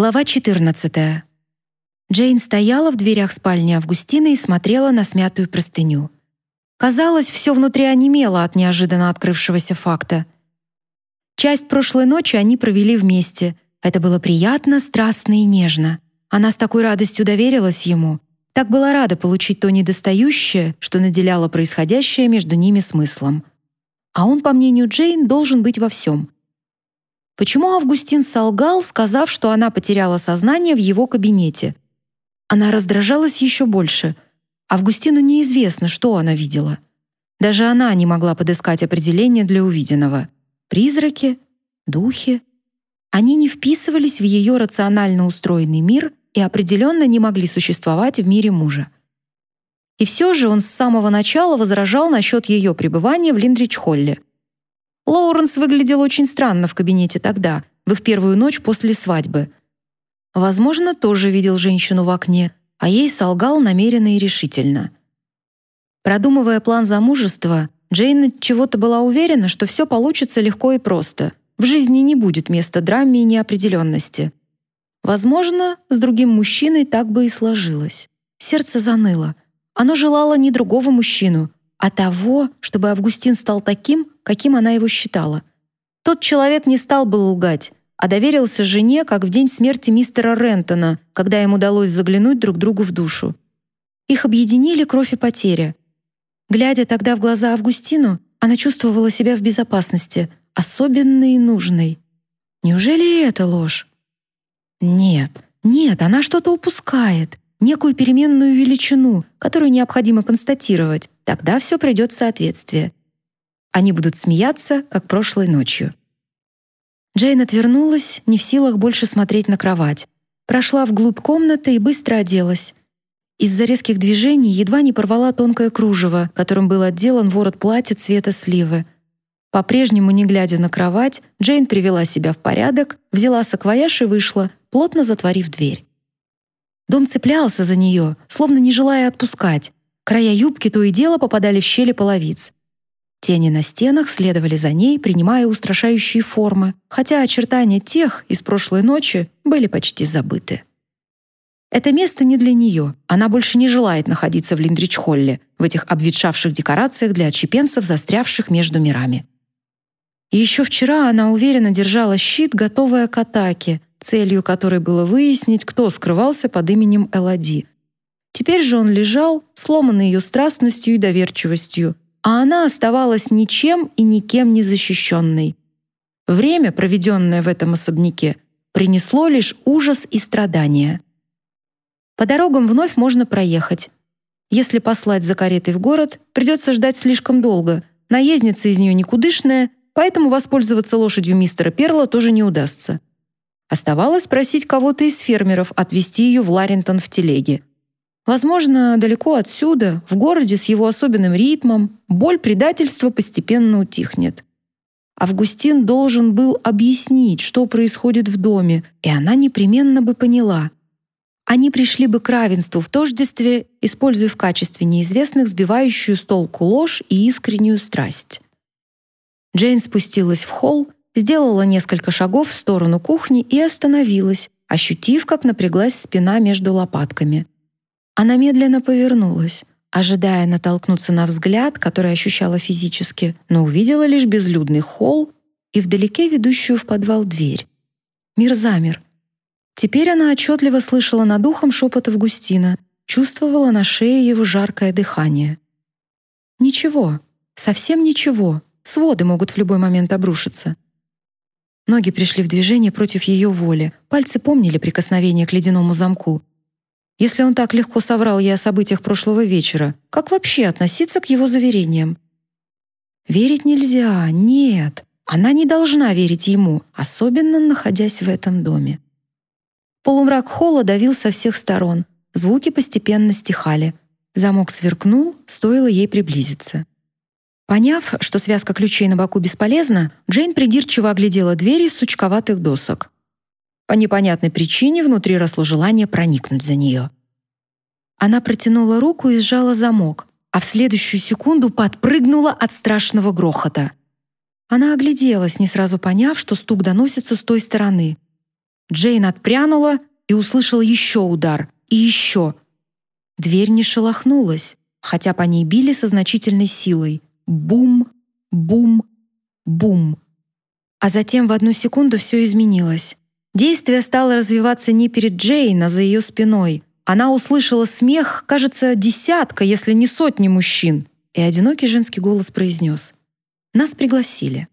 Глава 14. Джейн стояла в дверях спальни Августины и смотрела на смятую простыню. Казалось, все внутри онемело от неожиданно открывшегося факта. Часть прошлой ночи они провели вместе. Это было приятно, страстно и нежно. Она с такой радостью доверилась ему. Так была рада получить то недостающее, что наделяло происходящее между ними смыслом. А он, по мнению Джейн, должен быть во всем — Почему Августин солгал, сказав, что она потеряла сознание в его кабинете? Она раздражалась еще больше. Августину неизвестно, что она видела. Даже она не могла подыскать определение для увиденного. Призраки? Духи? Они не вписывались в ее рационально устроенный мир и определенно не могли существовать в мире мужа. И все же он с самого начала возражал насчет ее пребывания в Линдрич-Холле — Лоуренс выглядел очень странно в кабинете тогда, в их первую ночь после свадьбы. Возможно, тоже видел женщину в окне, а ей солгал намеренно и решительно. Продумывая план замужества, Джейн чего-то была уверена, что все получится легко и просто. В жизни не будет места драме и неопределенности. Возможно, с другим мужчиной так бы и сложилось. Сердце заныло. Оно желало не другого мужчину, а того, чтобы Августин стал таким, каким она его считала. Тот человек не стал бы лгать, а доверился жене, как в день смерти мистера Рентона, когда им удалось заглянуть друг другу в душу. Их объединили кровь и потеря. Глядя тогда в глаза Августину, она чувствовала себя в безопасности, особенной и нужной. Неужели это ложь? Нет, нет, она что-то упускает некую переменную величину, которую необходимо констатировать. Тогда все придет в соответствие. Они будут смеяться, как прошлой ночью. Джейн отвернулась, не в силах больше смотреть на кровать. Прошла вглубь комнаты и быстро оделась. Из-за резких движений едва не порвала тонкое кружево, которым был отделан ворот платья цвета сливы. По-прежнему, не глядя на кровать, Джейн привела себя в порядок, взяла саквояж и вышла, плотно затворив дверь. Дом цеплялся за нее, словно не желая отпускать. Края юбки то и дело попадали в щели половиц. Тени на стенах следовали за ней, принимая устрашающие формы, хотя очертания тех из прошлой ночи были почти забыты. Это место не для нее. Она больше не желает находиться в Линдрич-Холле, в этих обветшавших декорациях для отщепенцев, застрявших между мирами. Еще вчера она уверенно держала щит, готовая к атаке, целью которой было выяснить, кто скрывался под именем Элади. Теперь же он лежал, сломанный ее страстностью и доверчивостью, а она оставалась ничем и никем не защищенной. Время, проведенное в этом особняке, принесло лишь ужас и страдания. По дорогам вновь можно проехать. Если послать за каретой в город, придется ждать слишком долго. Наездница из нее никудышная, поэтому воспользоваться лошадью мистера Перла тоже не удастся. Оставалось просить кого-то из фермеров отвезти ее в Ларинтон в телеге. Возможно, далеко отсюда, в городе с его особенным ритмом, боль предательства постепенно утихнет. Августин должен был объяснить, что происходит в доме, и она непременно бы поняла. Они пришли бы к равенству в тождестве, используя в качестве неизвестных сбивающую с толку ложь и искреннюю страсть. Джейн спустилась в холл сделала несколько шагов в сторону кухни и остановилась, ощутив, как напряглась спина между лопатками. Она медленно повернулась, ожидая натолкнуться на взгляд, который ощущала физически, но увидела лишь безлюдный холл и вдалеке ведущую в подвал дверь. Мир замер. Теперь она отчетливо слышала над ухом шепот Августина, чувствовала на шее его жаркое дыхание. Ничего, совсем ничего. Своды могут в любой момент обрушиться. Ноги пришли в движение против ее воли. Пальцы помнили прикосновение к ледяному замку. Если он так легко соврал ей о событиях прошлого вечера, как вообще относиться к его заверениям? Верить нельзя, нет. Она не должна верить ему, особенно находясь в этом доме. Полумрак холла давил со всех сторон. Звуки постепенно стихали. Замок сверкнул, стоило ей приблизиться. Поняв, что связка ключей на боку бесполезна, Джейн придирчиво оглядела двери из сучковатых досок. По непонятной причине внутри росло желание проникнуть за нее. Она протянула руку и сжала замок, а в следующую секунду подпрыгнула от страшного грохота. Она огляделась, не сразу поняв, что стук доносится с той стороны. Джейн отпрянула и услышала еще удар. И еще. Дверь не шелохнулась, хотя по ней били со значительной силой. Бум, бум, бум. А затем в одну секунду все изменилось. Действие стало развиваться не перед Джейн, а за ее спиной. Она услышала смех, кажется, десятка, если не сотни мужчин. И одинокий женский голос произнес. «Нас пригласили».